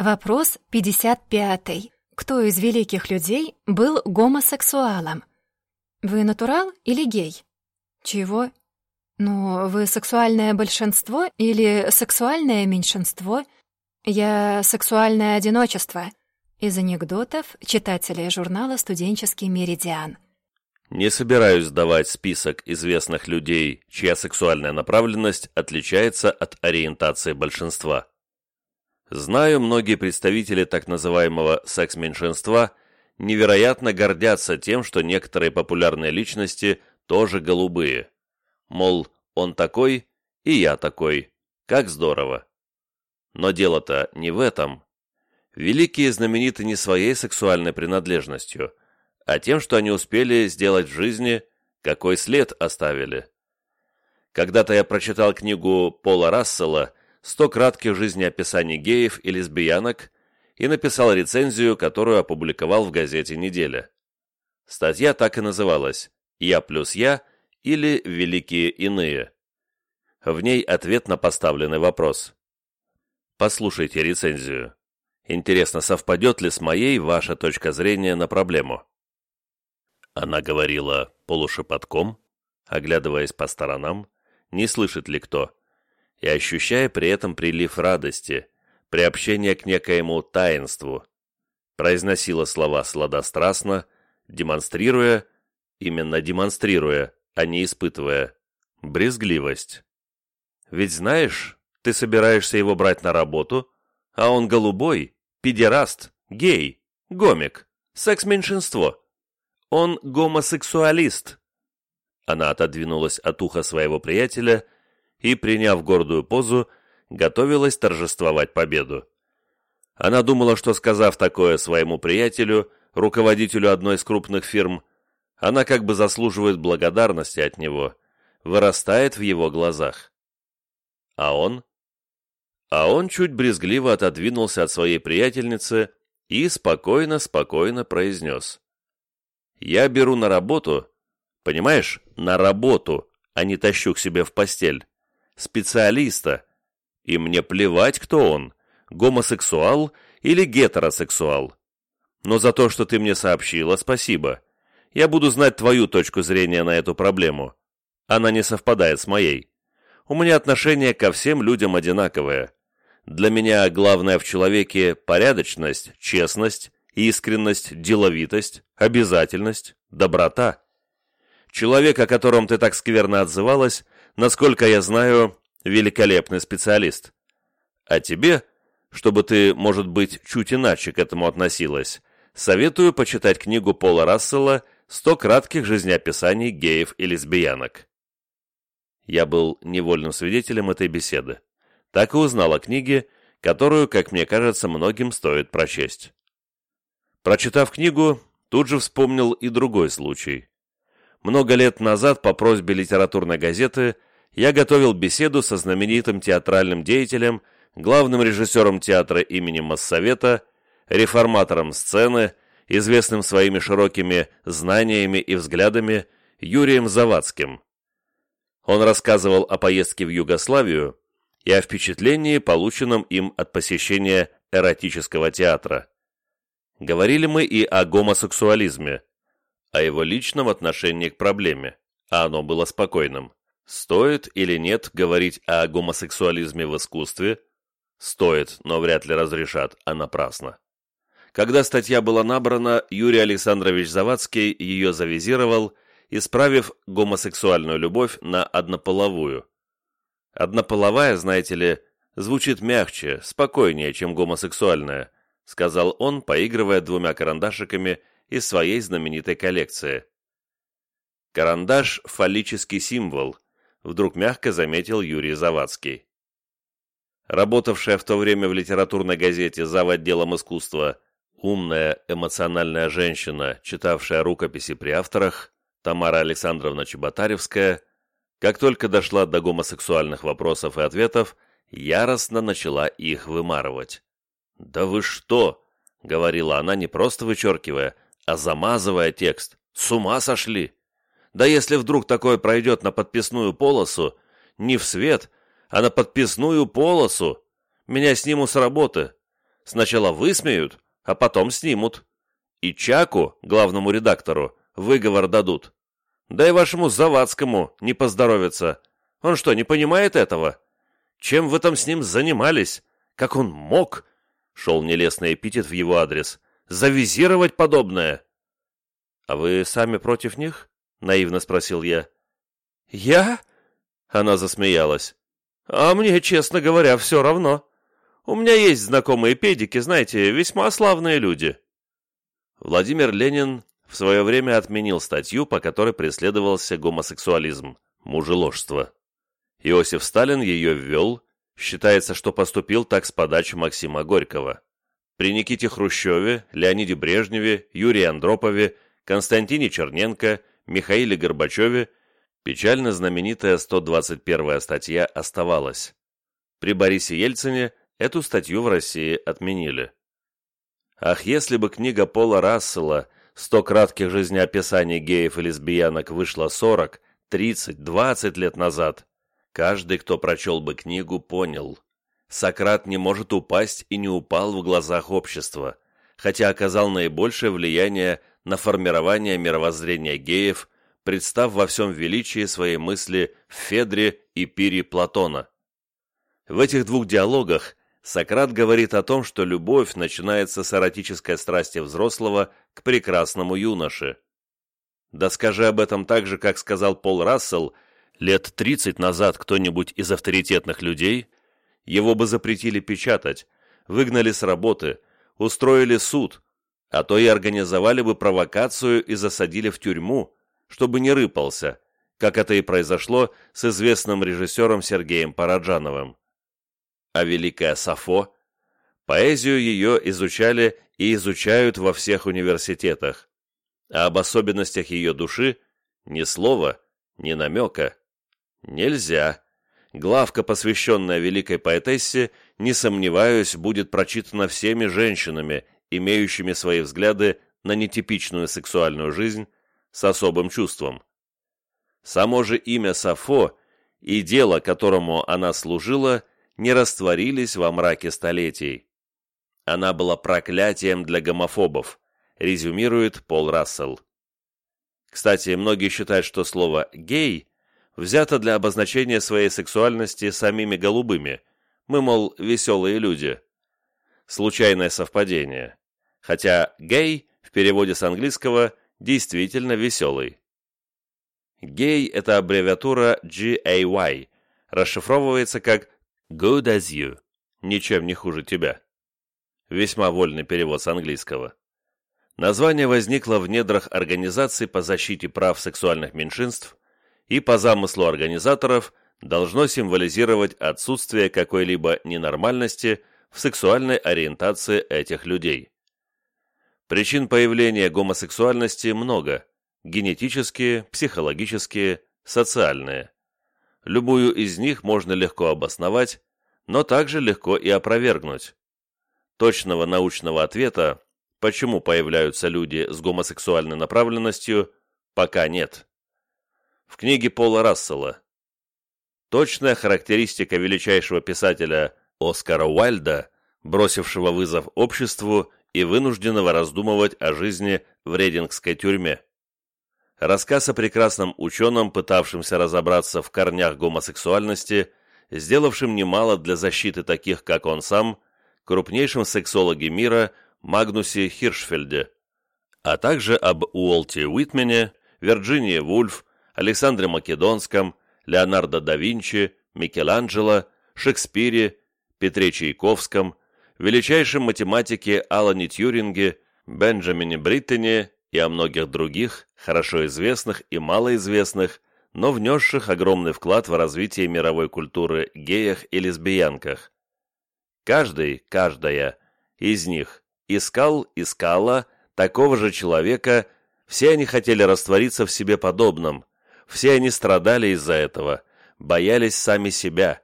Вопрос 55. Кто из великих людей был гомосексуалом? Вы натурал или гей? Чего? Ну, вы сексуальное большинство или сексуальное меньшинство? Я сексуальное одиночество. Из анекдотов читателей журнала «Студенческий меридиан». Не собираюсь давать список известных людей, чья сексуальная направленность отличается от ориентации большинства. Знаю, многие представители так называемого секс-меньшинства невероятно гордятся тем, что некоторые популярные личности тоже голубые. Мол, он такой, и я такой. Как здорово. Но дело-то не в этом. Великие знамениты не своей сексуальной принадлежностью, а тем, что они успели сделать в жизни, какой след оставили. Когда-то я прочитал книгу Пола Рассела «Сто кратких жизнеописаний геев и лесбиянок» и написал рецензию, которую опубликовал в газете «Неделя». Статья так и называлась «Я плюс я» или «Великие иные». В ней ответ на поставленный вопрос. Послушайте рецензию. Интересно, совпадет ли с моей ваша точка зрения на проблему? Она говорила полушепотком, оглядываясь по сторонам, не слышит ли кто, и ощущая при этом прилив радости, приобщение к некоему таинству, произносила слова сладострастно, демонстрируя, именно демонстрируя, а не испытывая, брезгливость. Ведь знаешь, ты собираешься его брать на работу, а он голубой, педераст, гей, гомик, секс-меньшинство. Он гомосексуалист. Она отодвинулась от уха своего приятеля и, приняв гордую позу, готовилась торжествовать победу. Она думала, что, сказав такое своему приятелю, руководителю одной из крупных фирм, она как бы заслуживает благодарности от него, вырастает в его глазах. А он? А он чуть брезгливо отодвинулся от своей приятельницы и спокойно-спокойно произнес. «Я беру на работу, понимаешь, на работу, а не тащу к себе в постель, специалиста, и мне плевать, кто он, гомосексуал или гетеросексуал. Но за то, что ты мне сообщила, спасибо. Я буду знать твою точку зрения на эту проблему. Она не совпадает с моей. У меня отношение ко всем людям одинаковое. Для меня главное в человеке порядочность, честность, искренность, деловитость, обязательность, доброта. Человек, о котором ты так скверно отзывалась, насколько я знаю, великолепный специалист. А тебе, чтобы ты, может быть, чуть иначе к этому относилась, советую почитать книгу Пола Рассела «Сто кратких жизнеописаний геев и лесбиянок». Я был невольным свидетелем этой беседы. Так и узнал о книге, которую, как мне кажется, многим стоит прочесть. Прочитав книгу, тут же вспомнил и другой случай. Много лет назад по просьбе литературной газеты я готовил беседу со знаменитым театральным деятелем, главным режиссером театра имени Моссовета, реформатором сцены, известным своими широкими знаниями и взглядами Юрием Завадским. Он рассказывал о поездке в Югославию и о впечатлении, полученном им от посещения эротического театра. Говорили мы и о гомосексуализме, о его личном отношении к проблеме, а оно было спокойным. Стоит или нет говорить о гомосексуализме в искусстве? Стоит, но вряд ли разрешат, а напрасно. Когда статья была набрана, Юрий Александрович Завадский ее завизировал исправив гомосексуальную любовь на однополовую. Однополовая, знаете ли, звучит мягче, спокойнее, чем гомосексуальная, сказал он, поигрывая двумя карандашиками из своей знаменитой коллекции. Карандаш – фаллический символ, вдруг мягко заметил Юрий Завадский. Работавшая в то время в литературной газете «Зав. отделом искусства» умная, эмоциональная женщина, читавшая рукописи при авторах, Тамара Александровна Чеботаревская, как только дошла до гомосексуальных вопросов и ответов, яростно начала их вымарывать. «Да вы что?» — говорила она, не просто вычеркивая, а замазывая текст. «С ума сошли! Да если вдруг такое пройдет на подписную полосу, не в свет, а на подписную полосу, меня снимут с работы. Сначала высмеют, а потом снимут. И Чаку, главному редактору, выговор дадут. Да и вашему Завадскому не поздоровится. Он что, не понимает этого? Чем вы там с ним занимались? Как он мог? Шел нелестный эпитет в его адрес. Завизировать подобное. А вы сами против них? Наивно спросил я. Я? Она засмеялась. А мне, честно говоря, все равно. У меня есть знакомые педики, знаете, весьма славные люди. Владимир Ленин в свое время отменил статью, по которой преследовался гомосексуализм, мужеложство. Иосиф Сталин ее ввел, считается, что поступил так с подачи Максима Горького. При Никите Хрущеве, Леониде Брежневе, Юрии Андропове, Константине Черненко, Михаиле Горбачеве печально знаменитая 121 статья оставалась. При Борисе Ельцине эту статью в России отменили. Ах, если бы книга Пола Рассела «Сто кратких жизнеописаний геев и лесбиянок» вышла 40, 30, 20 лет назад, каждый, кто прочел бы книгу, понял. Сократ не может упасть и не упал в глазах общества, хотя оказал наибольшее влияние на формирование мировоззрения геев, представ во всем величии своей мысли в Федре и Пире Платона. В этих двух диалогах Сократ говорит о том, что любовь начинается с эротической страсти взрослого к прекрасному юноше. Да скажи об этом так же, как сказал Пол Рассел, лет 30 назад кто-нибудь из авторитетных людей, его бы запретили печатать, выгнали с работы, устроили суд, а то и организовали бы провокацию и засадили в тюрьму, чтобы не рыпался, как это и произошло с известным режиссером Сергеем Параджановым а Великая Сафо, поэзию ее изучали и изучают во всех университетах, а об особенностях ее души ни слова, ни намека. Нельзя. Главка, посвященная великой поэтессе, не сомневаюсь, будет прочитана всеми женщинами, имеющими свои взгляды на нетипичную сексуальную жизнь с особым чувством. Само же имя Сафо и дело, которому она служила, не растворились во мраке столетий. Она была проклятием для гомофобов, резюмирует Пол Рассел. Кстати, многие считают, что слово «гей» взято для обозначения своей сексуальности самими голубыми. Мы, мол, веселые люди. Случайное совпадение. Хотя «гей» в переводе с английского действительно веселый. Гей – это аббревиатура GAY, расшифровывается как Good as you. Ничем не хуже тебя. Весьма вольный перевод с английского. Название возникло в недрах организации по защите прав сексуальных меньшинств и по замыслу организаторов должно символизировать отсутствие какой-либо ненормальности в сексуальной ориентации этих людей. Причин появления гомосексуальности много – генетические, психологические, социальные. Любую из них можно легко обосновать, но также легко и опровергнуть. Точного научного ответа, почему появляются люди с гомосексуальной направленностью, пока нет. В книге Пола Рассела Точная характеристика величайшего писателя Оскара Уайльда, бросившего вызов обществу и вынужденного раздумывать о жизни в Редингской тюрьме. Рассказ о прекрасном ученом, пытавшемся разобраться в корнях гомосексуальности, сделавшем немало для защиты таких, как он сам, крупнейшем сексологе мира Магнусе Хиршфельде, а также об Уолте Уитмене, Вирджинии Вульф, Александре Македонском, Леонардо да Винчи, Микеланджело, Шекспире, Петре Чайковском, величайшем математике Алане Тьюринге, Бенджамине Бриттене и о многих других, хорошо известных и малоизвестных, но внесших огромный вклад в развитие мировой культуры геях и лесбиянках. Каждый, каждая из них искал, искала такого же человека, все они хотели раствориться в себе подобном, все они страдали из-за этого, боялись сами себя,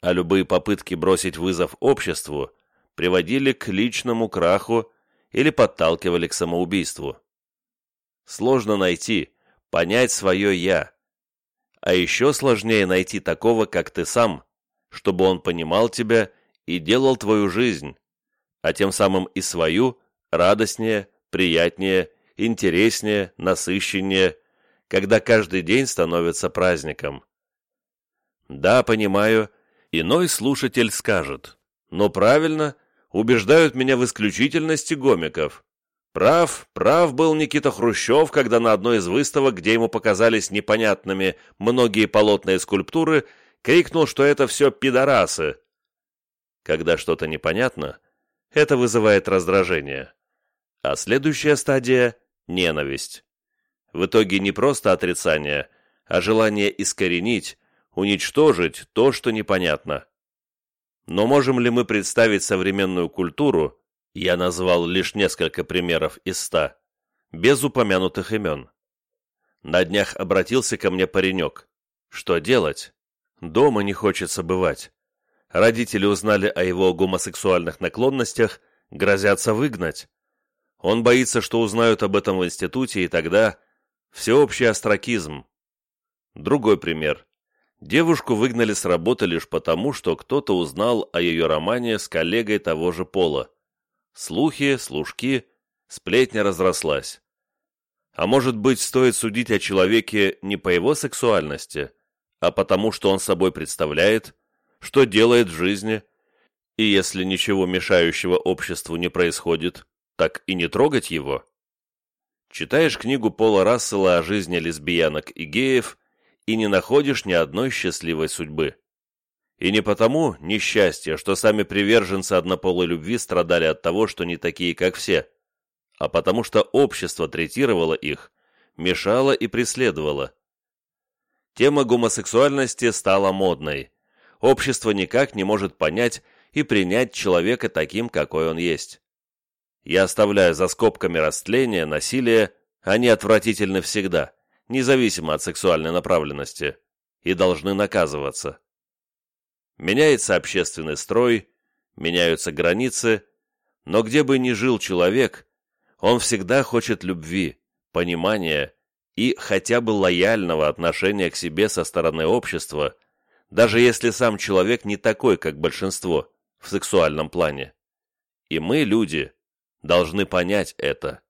а любые попытки бросить вызов обществу приводили к личному краху или подталкивали к самоубийству. Сложно найти, понять свое «я». А еще сложнее найти такого, как ты сам, чтобы он понимал тебя и делал твою жизнь, а тем самым и свою, радостнее, приятнее, интереснее, насыщеннее, когда каждый день становится праздником. Да, понимаю, иной слушатель скажет, но правильно, убеждают меня в исключительности гомиков. Прав, прав был Никита Хрущев, когда на одной из выставок, где ему показались непонятными многие полотна скульптуры, крикнул, что это все пидорасы. Когда что-то непонятно, это вызывает раздражение. А следующая стадия – ненависть. В итоге не просто отрицание, а желание искоренить, уничтожить то, что непонятно. Но можем ли мы представить современную культуру, я назвал лишь несколько примеров из ста, без упомянутых имен. На днях обратился ко мне паренек. Что делать? Дома не хочется бывать. Родители узнали о его гомосексуальных наклонностях, грозятся выгнать. Он боится, что узнают об этом в институте, и тогда всеобщий остракизм. Другой пример. Девушку выгнали с работы лишь потому, что кто-то узнал о ее романе с коллегой того же пола. Слухи, служки, сплетня разрослась. А может быть, стоит судить о человеке не по его сексуальности, а потому, что он собой представляет, что делает в жизни, и если ничего мешающего обществу не происходит, так и не трогать его? Читаешь книгу Пола Рассела о жизни лесбиянок и геев и не находишь ни одной счастливой судьбы. И не потому несчастье, что сами приверженцы однополой любви страдали от того, что не такие, как все, а потому что общество третировало их, мешало и преследовало. Тема гомосексуальности стала модной. Общество никак не может понять и принять человека таким, какой он есть. Я оставляю за скобками растление, насилие, они отвратительны всегда, независимо от сексуальной направленности, и должны наказываться. Меняется общественный строй, меняются границы, но где бы ни жил человек, он всегда хочет любви, понимания и хотя бы лояльного отношения к себе со стороны общества, даже если сам человек не такой, как большинство, в сексуальном плане. И мы, люди, должны понять это.